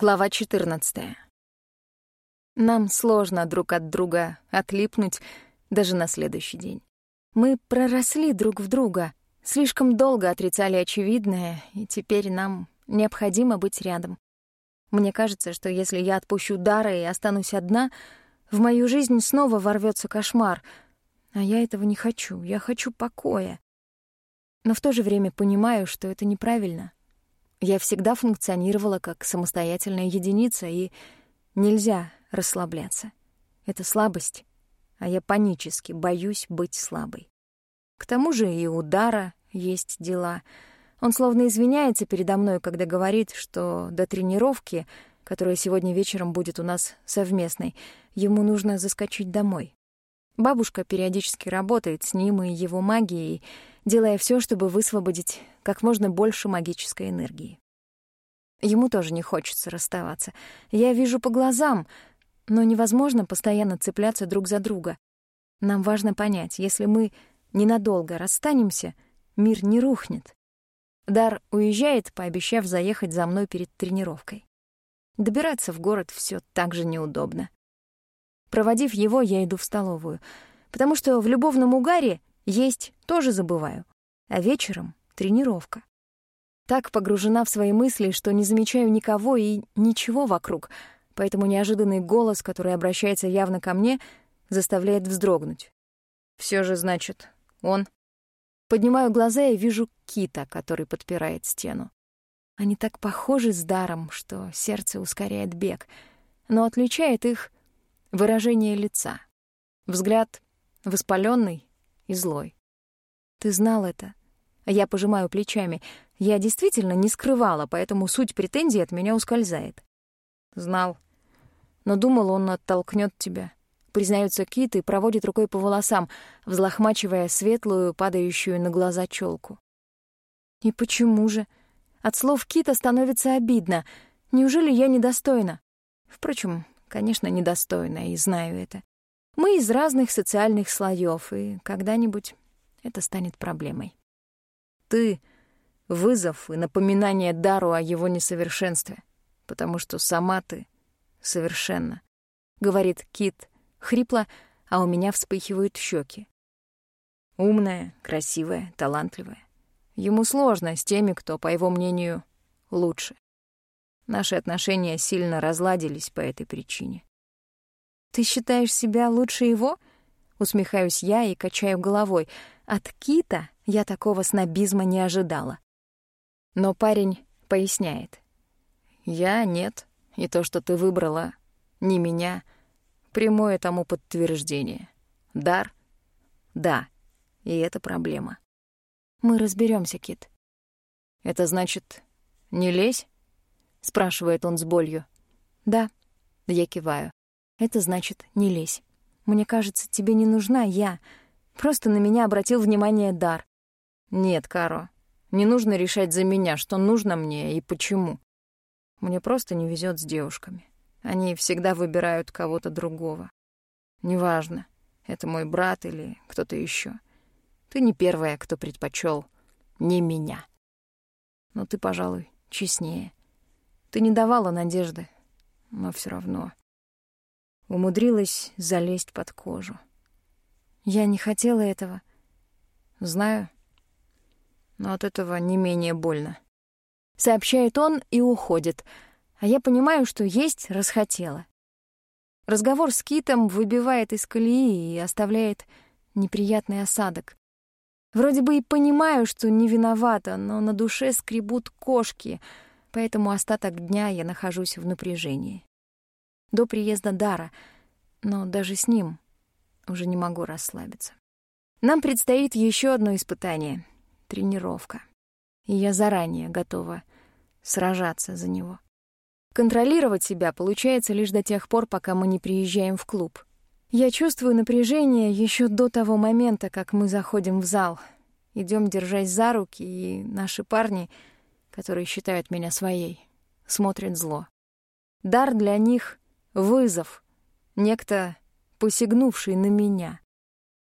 Глава 14. Нам сложно друг от друга отлипнуть даже на следующий день. Мы проросли друг в друга, слишком долго отрицали очевидное, и теперь нам необходимо быть рядом. Мне кажется, что если я отпущу Дара и останусь одна, в мою жизнь снова ворвется кошмар, а я этого не хочу, я хочу покоя. Но в то же время понимаю, что это неправильно — я всегда функционировала как самостоятельная единица, и нельзя расслабляться. Это слабость, а я панически боюсь быть слабой. К тому же и у Дара есть дела. Он словно извиняется передо мной, когда говорит, что до тренировки, которая сегодня вечером будет у нас совместной, ему нужно заскочить домой. Бабушка периодически работает с ним и его магией, делая все, чтобы высвободить как можно больше магической энергии. Ему тоже не хочется расставаться. Я вижу по глазам, но невозможно постоянно цепляться друг за друга. Нам важно понять, если мы ненадолго расстанемся, мир не рухнет. Дар уезжает, пообещав заехать за мной перед тренировкой. Добираться в город все так же неудобно. Проводив его, я иду в столовую, потому что в любовном угаре есть тоже забываю, а вечером — тренировка. Так погружена в свои мысли, что не замечаю никого и ничего вокруг, поэтому неожиданный голос, который обращается явно ко мне, заставляет вздрогнуть. Все же, значит, он. Поднимаю глаза и вижу кита, который подпирает стену. Они так похожи с даром, что сердце ускоряет бег, но отличает их выражение лица. Взгляд воспаленный и злой. Ты знал это? Я пожимаю плечами. Я действительно не скрывала, поэтому суть претензий от меня ускользает. Знал. Но думал, он оттолкнет тебя. Признается Кит и проводит рукой по волосам, взлохмачивая светлую, падающую на глаза челку. И почему же? От слов Кита становится обидно. Неужели я недостойна? Впрочем, Конечно, недостойная, и знаю это. Мы из разных социальных слоев, и когда-нибудь это станет проблемой. Ты — вызов и напоминание Дару о его несовершенстве, потому что сама ты совершенна, — говорит Кит хрипло, а у меня вспыхивают щеки. Умная, красивая, талантливая. Ему сложно с теми, кто, по его мнению, лучше. Наши отношения сильно разладились по этой причине. «Ты считаешь себя лучше его?» Усмехаюсь я и качаю головой. От Кита я такого снобизма не ожидала. Но парень поясняет. «Я — нет, и то, что ты выбрала, не меня, прямое тому подтверждение. Дар — да, и это проблема». «Мы разберемся, Кит». «Это значит, не лезь?» — спрашивает он с болью. «Да», — я киваю. «Это значит, не лезь. Мне кажется, тебе не нужна я. Просто на меня обратил внимание дар». «Нет, Каро, не нужно решать за меня, что нужно мне и почему. Мне просто не везет с девушками. Они всегда выбирают кого-то другого. Неважно, это мой брат или кто-то еще. Ты не первая, кто предпочел не меня. Но ты, пожалуй, честнее. Ты не давала надежды, но все равно умудрилась залезть под кожу. Я не хотела этого. Знаю, но от этого не менее больно. Сообщает он и уходит, а я понимаю, что есть расхотела. Разговор с Китом выбивает из колеи и оставляет неприятный осадок. Вроде бы и понимаю, что не виновата, но на душе скребут кошки — поэтому остаток дня я нахожусь в напряжении. До приезда Дара, но даже с ним уже не могу расслабиться. Нам предстоит еще одно испытание — тренировка. И я заранее готова сражаться за него. Контролировать себя получается лишь до тех пор, пока мы не приезжаем в клуб. Я чувствую напряжение еще до того момента, как мы заходим в зал. Идем, держась за руки, и наши парни — которые считают меня своей, смотрят зло. Дар для них — вызов, некто, посягнувший на меня.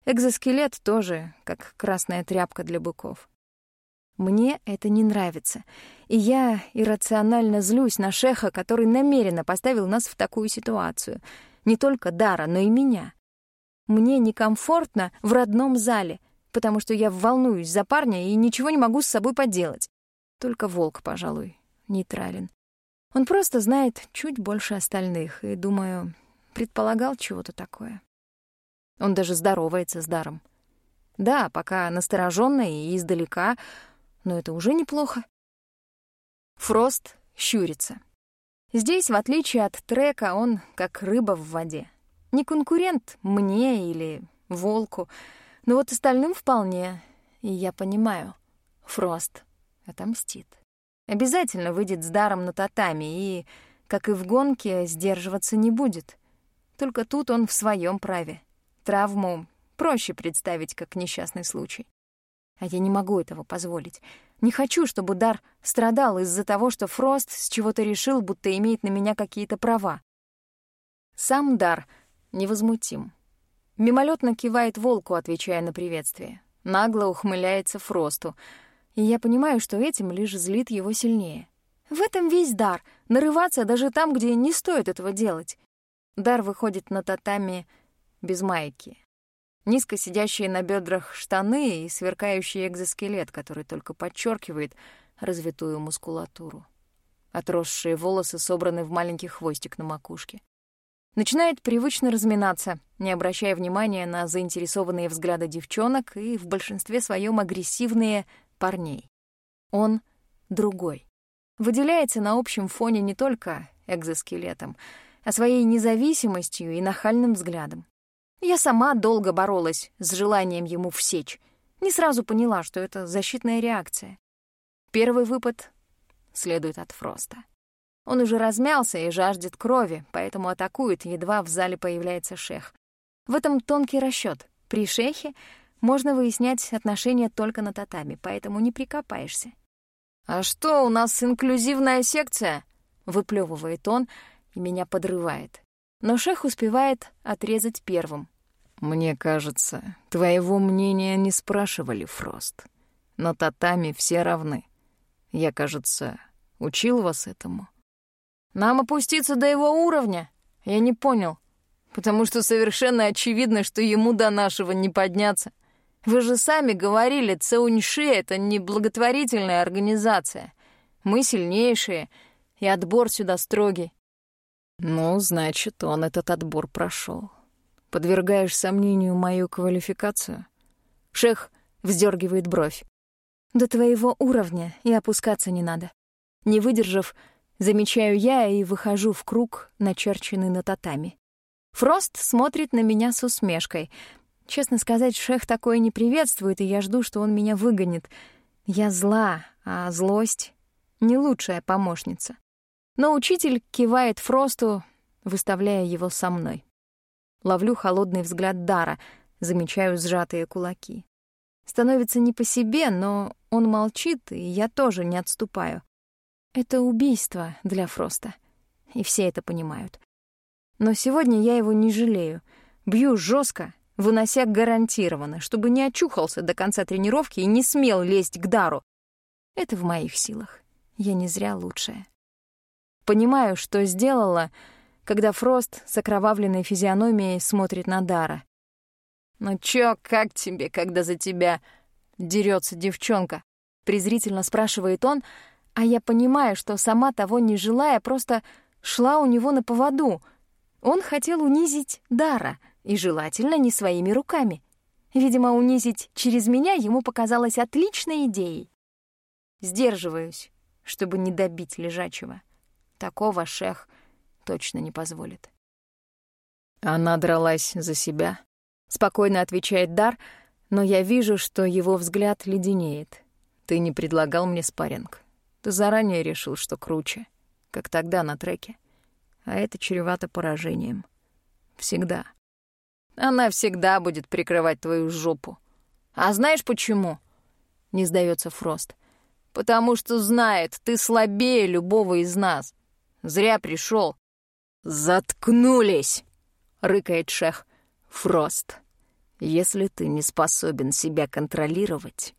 Экзоскелет тоже, как красная тряпка для быков. Мне это не нравится, и я иррационально злюсь на шеха, который намеренно поставил нас в такую ситуацию. Не только Дара, но и меня. Мне некомфортно в родном зале, потому что я волнуюсь за парня и ничего не могу с собой поделать. Только волк, пожалуй, нейтрален. Он просто знает чуть больше остальных и, думаю, предполагал чего-то такое. Он даже здоровается с даром. Да, пока настороженно и издалека, но это уже неплохо. Фрост щурится. Здесь, в отличие от трека, он как рыба в воде. Не конкурент мне или волку, но вот остальным вполне. И я понимаю, Фрост отомстит. Обязательно выйдет с даром на татами и, как и в гонке, сдерживаться не будет. Только тут он в своем праве. Травму проще представить как несчастный случай. А я не могу этого позволить. Не хочу, чтобы Дар страдал из-за того, что Фрост с чего-то решил, будто имеет на меня какие-то права. Сам Дар невозмутим. Мимолетно кивает волку, отвечая на приветствие. Нагло ухмыляется Фросту. И я понимаю, что этим лишь злит его сильнее. В этом весь дар — нарываться даже там, где не стоит этого делать. Дар выходит на татами без майки. Низко сидящие на бедрах штаны и сверкающий экзоскелет, который только подчеркивает развитую мускулатуру. Отросшие волосы собраны в маленький хвостик на макушке. Начинает привычно разминаться, не обращая внимания на заинтересованные взгляды девчонок и в большинстве своем агрессивные парней. Он другой. Выделяется на общем фоне не только экзоскелетом, а своей независимостью и нахальным взглядом. Я сама долго боролась с желанием ему всечь. Не сразу поняла, что это защитная реакция. Первый выпад следует от Фроста. Он уже размялся и жаждет крови, поэтому атакует, едва в зале появляется шех. В этом тонкий расчет. При шехе можно выяснять отношения только на татами, поэтому не прикопаешься. «А что, у нас инклюзивная секция?» — выплевывает он, и меня подрывает. Но шех успевает отрезать первым. «Мне кажется, твоего мнения не спрашивали, Фрост. На татами все равны. Я, кажется, учил вас этому». Нам опуститься до его уровня? Я не понял. Потому что совершенно очевидно, что ему до нашего не подняться. Вы же сами говорили, Цеуньши — это не благотворительная организация. Мы сильнейшие, и отбор сюда строгий. Ну, значит, он этот отбор прошел. Подвергаешь сомнению мою квалификацию? Шех вздергивает бровь. До твоего уровня и опускаться не надо. Не выдержав, Замечаю я и выхожу в круг, начерченный на татами. Фрост смотрит на меня с усмешкой. Честно сказать, шех такое не приветствует, и я жду, что он меня выгонит. Я зла, а злость — не лучшая помощница. Но учитель кивает Фросту, выставляя его со мной. Ловлю холодный взгляд Дара, замечаю сжатые кулаки. Становится не по себе, но он молчит, и я тоже не отступаю. Это убийство для Фроста. И все это понимают. Но сегодня я его не жалею. Бью жестко, вынося гарантированно, чтобы не очухался до конца тренировки и не смел лезть к дару. Это в моих силах. Я не зря лучшая. Понимаю, что сделала, когда Фрост с окровавленной физиономией смотрит на Дара. «Ну чё, как тебе, когда за тебя дерется девчонка?» Презрительно спрашивает он, а я понимаю, что сама того не желая, просто шла у него на поводу. Он хотел унизить Дара, и желательно не своими руками. Видимо, унизить через меня ему показалось отличной идеей. Сдерживаюсь, чтобы не добить лежачего. Такого шех точно не позволит. Она дралась за себя. Спокойно отвечает Дар, но я вижу, что его взгляд леденеет. Ты не предлагал мне спарринг. Ты заранее решил, что круче, как тогда на треке. А это чревато поражением. Всегда. Она всегда будет прикрывать твою жопу. А знаешь почему? Не сдается Фрост. Потому что знает, ты слабее любого из нас. Зря пришел. Заткнулись, рыкает шех. Фрост, если ты не способен себя контролировать,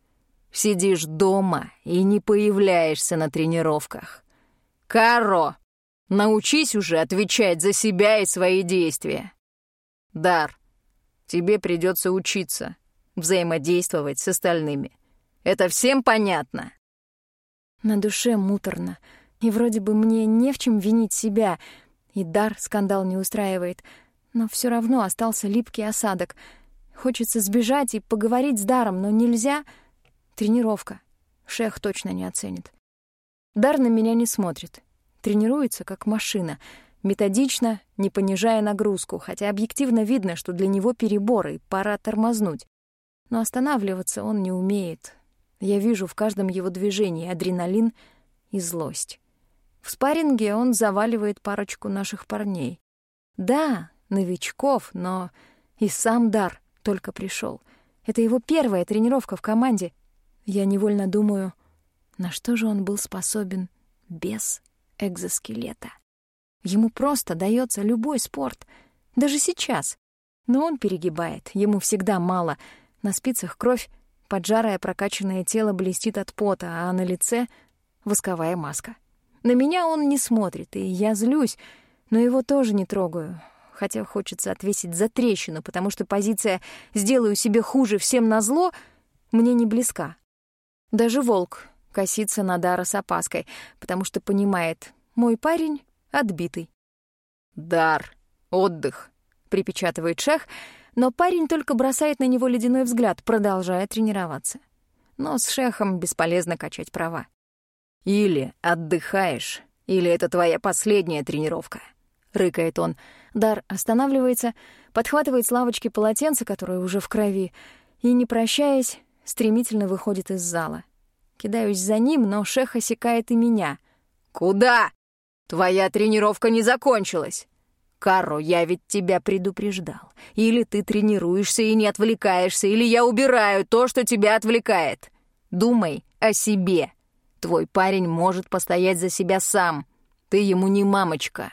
Сидишь дома и не появляешься на тренировках. Каро, научись уже отвечать за себя и свои действия. Дар, тебе придется учиться взаимодействовать с остальными. Это всем понятно? На душе муторно. И вроде бы мне не в чем винить себя. И дар скандал не устраивает. Но все равно остался липкий осадок. Хочется сбежать и поговорить с даром, но нельзя. Тренировка. Шех точно не оценит. Дар на меня не смотрит. Тренируется, как машина. Методично, не понижая нагрузку, хотя объективно видно, что для него переборы, и пора тормознуть. Но останавливаться он не умеет. Я вижу в каждом его движении адреналин и злость. В спарринге он заваливает парочку наших парней. Да, новичков, но и сам дар только пришел. Это его первая тренировка в команде. Я невольно думаю, на что же он был способен без экзоскелета. Ему просто дается любой спорт, даже сейчас. Но он перегибает, ему всегда мало. На спицах кровь, Поджарое прокачанное тело блестит от пота, а на лице — восковая маска. На меня он не смотрит, и я злюсь, но его тоже не трогаю. Хотя хочется отвесить за трещину, потому что позиция «сделаю себе хуже всем назло» мне не близка. Даже волк косится на Дара с опаской, потому что понимает, мой парень отбитый. «Дар, отдых», — припечатывает шех, но парень только бросает на него ледяной взгляд, продолжая тренироваться. Но с шехом бесполезно качать права. «Или отдыхаешь, или это твоя последняя тренировка», — рыкает он. Дар останавливается, подхватывает с лавочки полотенце, которое уже в крови, и, не прощаясь, стремительно выходит из зала. Кидаюсь за ним, но шех осекает и меня. «Куда? Твоя тренировка не закончилась!» Каро, я ведь тебя предупреждал. Или ты тренируешься и не отвлекаешься, или я убираю то, что тебя отвлекает. Думай о себе. Твой парень может постоять за себя сам. Ты ему не мамочка.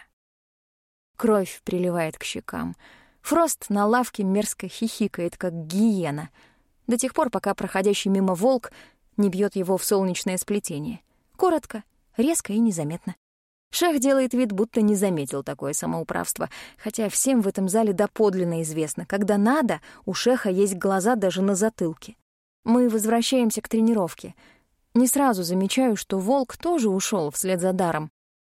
Кровь приливает к щекам. Фрост на лавке мерзко хихикает, как гиена, до тех пор, пока проходящий мимо волк не бьет его в солнечное сплетение. Коротко, резко и незаметно. Шах делает вид, будто не заметил такое самоуправство, хотя всем в этом зале доподлинно известно, когда надо, у Шеха есть глаза даже на затылке. Мы возвращаемся к тренировке. Не сразу замечаю, что волк тоже ушел вслед за даром.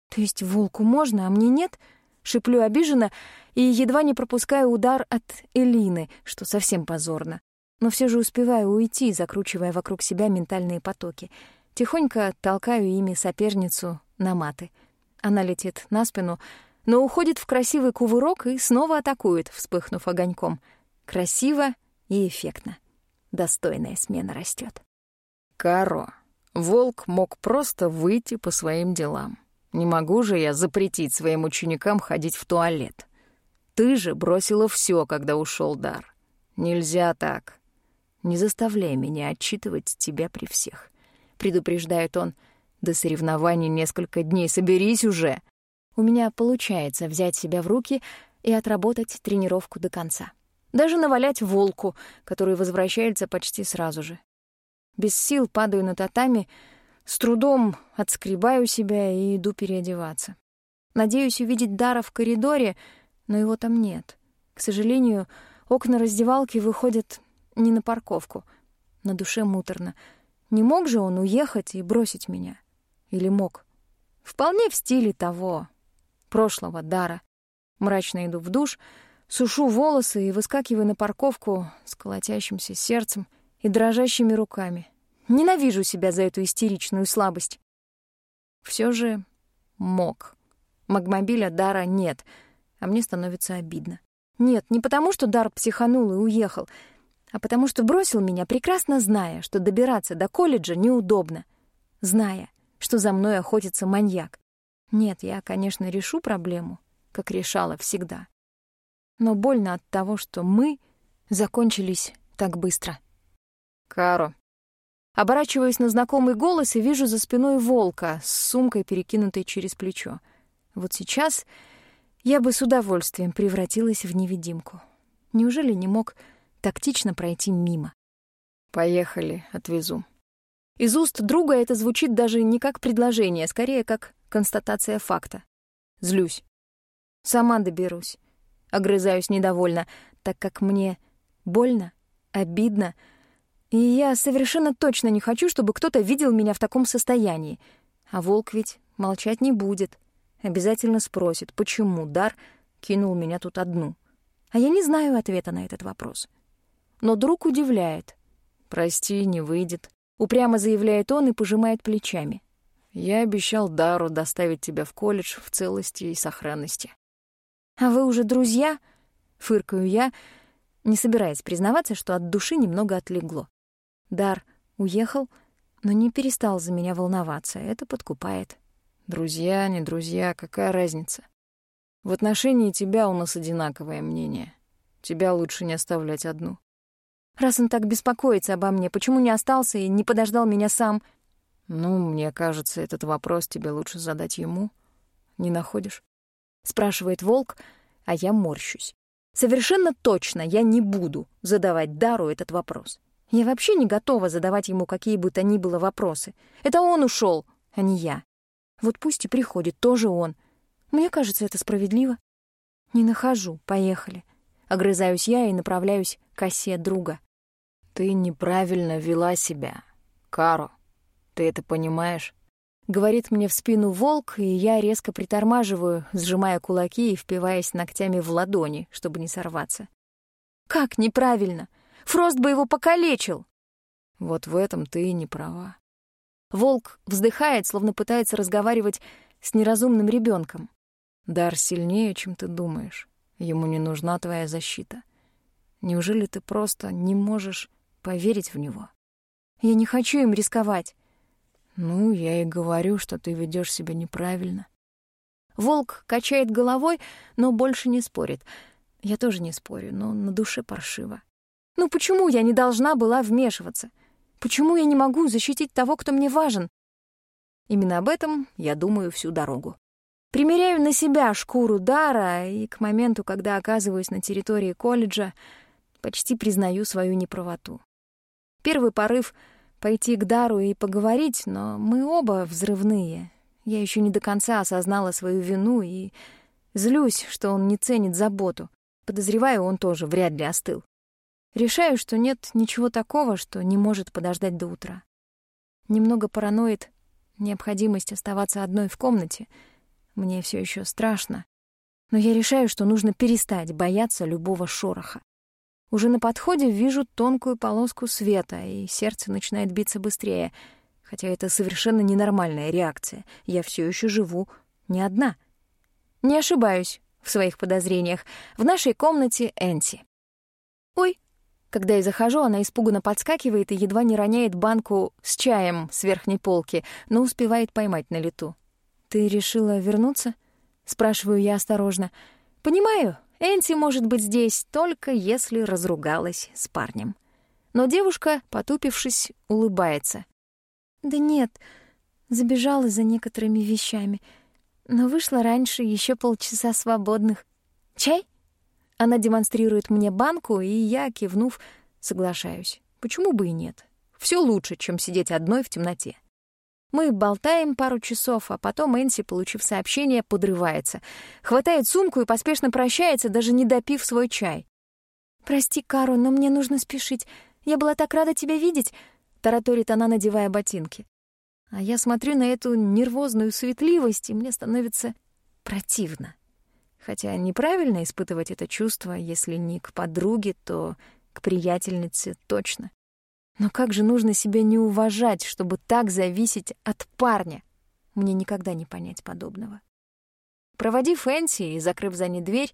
То есть волку можно, а мне нет? Шиплю обиженно и едва не пропускаю удар от Элины, что совсем позорно. Но все же успеваю уйти, закручивая вокруг себя ментальные потоки. Тихонько толкаю ими соперницу на маты — она летит на спину, но уходит в красивый кувырок и снова атакует, вспыхнув огоньком. Красиво и эффектно. Достойная смена растет. Каро, волк мог просто выйти по своим делам. Не могу же я запретить своим ученикам ходить в туалет. Ты же бросила все, когда ушел дар. Нельзя так. Не заставляй меня отчитывать тебя при всех. Предупреждает он — до соревнований несколько дней, соберись уже. У меня получается взять себя в руки и отработать тренировку до конца. Даже навалять волку, который возвращается почти сразу же. Без сил падаю на татами, с трудом отскребаю себя и иду переодеваться. Надеюсь увидеть Дара в коридоре, но его там нет. К сожалению, окна раздевалки выходят не на парковку. На душе муторно. Не мог же он уехать и бросить меня? Или мог? Вполне в стиле того, прошлого дара. Мрачно иду в душ, сушу волосы и выскакиваю на парковку с колотящимся сердцем и дрожащими руками. Ненавижу себя за эту истеричную слабость. Все же мог. Магмобиля Дара нет, а мне становится обидно. Нет, не потому, что Дар психанул и уехал, а потому что бросил меня, прекрасно зная, что добираться до колледжа неудобно. Зная, что за мной охотится маньяк. Нет, я, конечно, решу проблему, как решала всегда. Но больно от того, что мы закончились так быстро. Каро. Оборачиваюсь на знакомый голос и вижу за спиной волка с сумкой, перекинутой через плечо. Вот сейчас я бы с удовольствием превратилась в невидимку. Неужели не мог тактично пройти мимо? Поехали, отвезу. Из уст друга это звучит даже не как предложение, скорее как констатация факта. Злюсь. Сама доберусь. Огрызаюсь недовольно, так как мне больно, обидно, и я совершенно точно не хочу, чтобы кто-то видел меня в таком состоянии. А волк ведь молчать не будет. Обязательно спросит, почему дар кинул меня тут одну. А я не знаю ответа на этот вопрос. Но друг удивляет. «Прости, не выйдет», — упрямо заявляет он и пожимает плечами. «Я обещал Дару доставить тебя в колледж в целости и сохранности». «А вы уже друзья?» — фыркаю я, не собираясь признаваться, что от души немного отлегло. Дар уехал, но не перестал за меня волноваться. Это подкупает. Друзья, не друзья, какая разница? В отношении тебя у нас одинаковое мнение. Тебя лучше не оставлять одну. Раз он так беспокоится обо мне, почему не остался и не подождал меня сам? Ну, мне кажется, этот вопрос тебе лучше задать ему. Не находишь? Спрашивает волк, а я морщусь. Совершенно точно я не буду задавать Дару этот вопрос. Я вообще не готова задавать ему какие бы то ни было вопросы. Это он ушел, а не я. Вот пусть и приходит тоже он. Мне кажется, это справедливо. Не нахожу. Поехали. Огрызаюсь я и направляюсь к осе друга. Ты неправильно вела себя, Каро. Ты это понимаешь? Говорит мне в спину волк, и я резко притормаживаю, сжимая кулаки и впиваясь ногтями в ладони, чтобы не сорваться. Как неправильно? Фрост бы его покалечил. Вот в этом ты и не права. Волк вздыхает, словно пытается разговаривать с неразумным ребенком. Дар сильнее, чем ты думаешь. Ему не нужна твоя защита. Неужели ты просто не можешь поверить в него? Я не хочу им рисковать. Ну, я и говорю, что ты ведешь себя неправильно. Волк качает головой, но больше не спорит. Я тоже не спорю, но на душе паршиво. Ну почему я не должна была вмешиваться? Почему я не могу защитить того, кто мне важен? Именно об этом я думаю всю дорогу. Примеряю на себя шкуру дара, и к моменту, когда оказываюсь на территории колледжа, почти признаю свою неправоту. Первый порыв — пойти к дару и поговорить, но мы оба взрывные. Я еще не до конца осознала свою вину и злюсь, что он не ценит заботу. Подозреваю, он тоже вряд ли остыл. Решаю, что нет ничего такого, что не может подождать до утра. Немного параноид необходимость оставаться одной в комнате. Мне все еще страшно. Но я решаю, что нужно перестать бояться любого шороха. Уже на подходе вижу тонкую полоску света, и сердце начинает биться быстрее, хотя это совершенно ненормальная реакция. Я все еще живу не одна. Не ошибаюсь в своих подозрениях. В нашей комнате Энти. «Ой, когда я захожу, она испуганно подскакивает и едва не роняет банку с чаем с верхней полки, но успевает поймать на лету. «Ты решила вернуться?» — спрашиваю я осторожно. «Понимаю, Энси может быть здесь только если разругалась с парнем». Но девушка, потупившись, улыбается. «Да нет, забежала за некоторыми вещами, но вышла раньше, еще полчаса свободных. Чай?» Она демонстрирует мне банку, и я, кивнув, соглашаюсь. Почему бы и нет? Все лучше, чем сидеть одной в темноте. Мы болтаем пару часов, а потом Энси, получив сообщение, подрывается. Хватает сумку и поспешно прощается, даже не допив свой чай. «Прости, Каро, но мне нужно спешить. Я была так рада тебя видеть», — тараторит она, надевая ботинки. А я смотрю на эту нервозную суетливость, и мне становится противно. Хотя неправильно испытывать это чувство, если не к подруге, то к приятельнице точно. Но как же нужно себя не уважать, чтобы так зависеть от парня? Мне никогда не понять подобного. Проводив Энси и закрыв за ней дверь,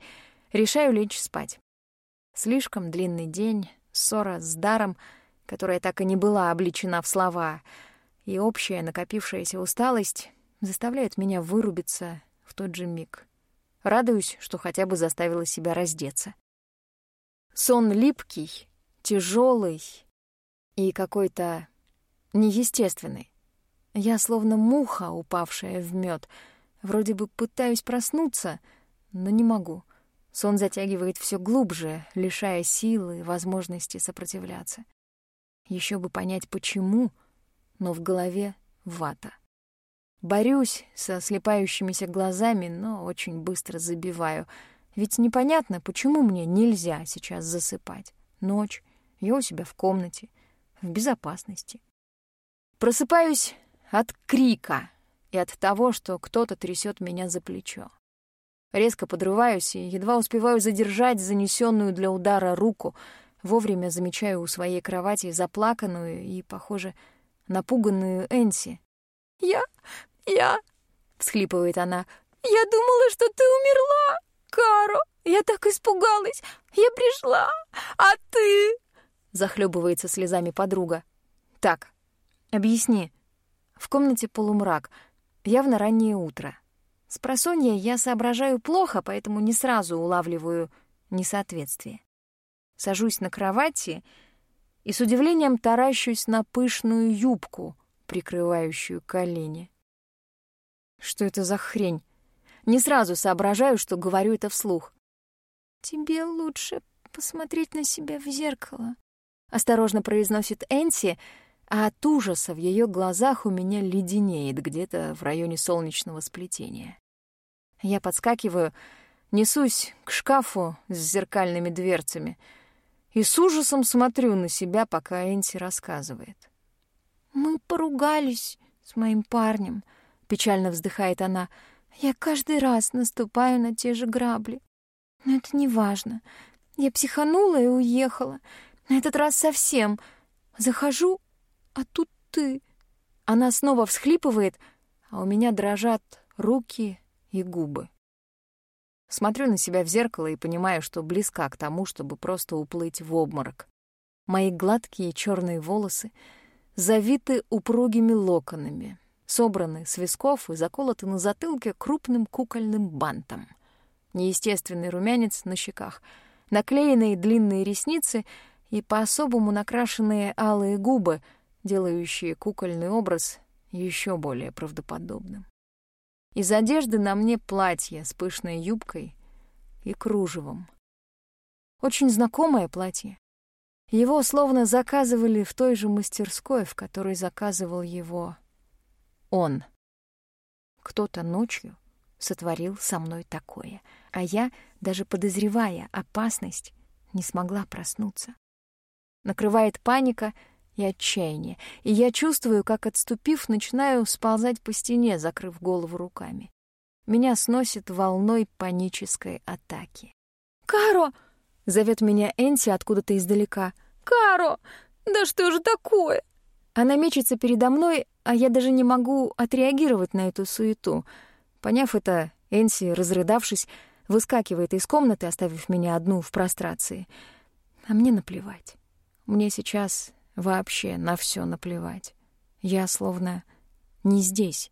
решаю лечь спать. Слишком длинный день, ссора с даром, которая так и не была обличена в слова, и общая накопившаяся усталость заставляют меня вырубиться в тот же миг. Радуюсь, что хотя бы заставила себя раздеться. Сон липкий, тяжелый и какой-то неестественный. Я словно муха, упавшая в мед. Вроде бы пытаюсь проснуться, но не могу. Сон затягивает все глубже, лишая силы и возможности сопротивляться. Еще бы понять, почему, но в голове вата. Борюсь со слепающимися глазами, но очень быстро забиваю. Ведь непонятно, почему мне нельзя сейчас засыпать. Ночь, я у себя в комнате, в безопасности. Просыпаюсь от крика и от того, что кто-то трясет меня за плечо. Резко подрываюсь и едва успеваю задержать занесенную для удара руку, вовремя замечаю у своей кровати заплаканную и, похоже, напуганную Энси. «Я... я...» — всхлипывает она. «Я думала, что ты умерла, Каро! Я так испугалась! Я пришла! А ты...» Захлебывается слезами подруга. «Так, объясни». В комнате полумрак, явно раннее утро. С просонья я соображаю плохо, поэтому не сразу улавливаю несоответствие. Сажусь на кровати и с удивлением таращусь на пышную юбку, прикрывающую колени. Что это за хрень? Не сразу соображаю, что говорю это вслух. «Тебе лучше посмотреть на себя в зеркало», — осторожно произносит Энси, а от ужаса в ее глазах у меня леденеет где-то в районе солнечного сплетения. Я подскакиваю, несусь к шкафу с зеркальными дверцами — и с ужасом смотрю на себя, пока Энси рассказывает. «Мы поругались с моим парнем», — печально вздыхает она. «Я каждый раз наступаю на те же грабли. Но это не важно. Я психанула и уехала. На этот раз совсем. Захожу, а тут ты». Она снова всхлипывает, а у меня дрожат руки и губы. Смотрю на себя в зеркало и понимаю, что близка к тому, чтобы просто уплыть в обморок. Мои гладкие черные волосы завиты упругими локонами, собраны с висков и заколоты на затылке крупным кукольным бантом. Неестественный румянец на щеках, наклеенные длинные ресницы и по-особому накрашенные алые губы, делающие кукольный образ еще более правдоподобным. Из одежды на мне платье с пышной юбкой и кружевом. Очень знакомое платье. Его словно заказывали в той же мастерской, в которой заказывал его он. Кто-то ночью сотворил со мной такое, а я, даже подозревая опасность, не смогла проснуться. Накрывает паника — и отчаяние, и я чувствую, как, отступив, начинаю сползать по стене, закрыв голову руками. Меня сносит волной панической атаки. «Каро!» — зовет меня Энси откуда-то издалека. «Каро! Да что же такое?» Она мечется передо мной, а я даже не могу отреагировать на эту суету. Поняв это, Энси, разрыдавшись, выскакивает из комнаты, оставив меня одну в прострации. А мне наплевать. Мне сейчас Вообще на все наплевать. Я словно не здесь.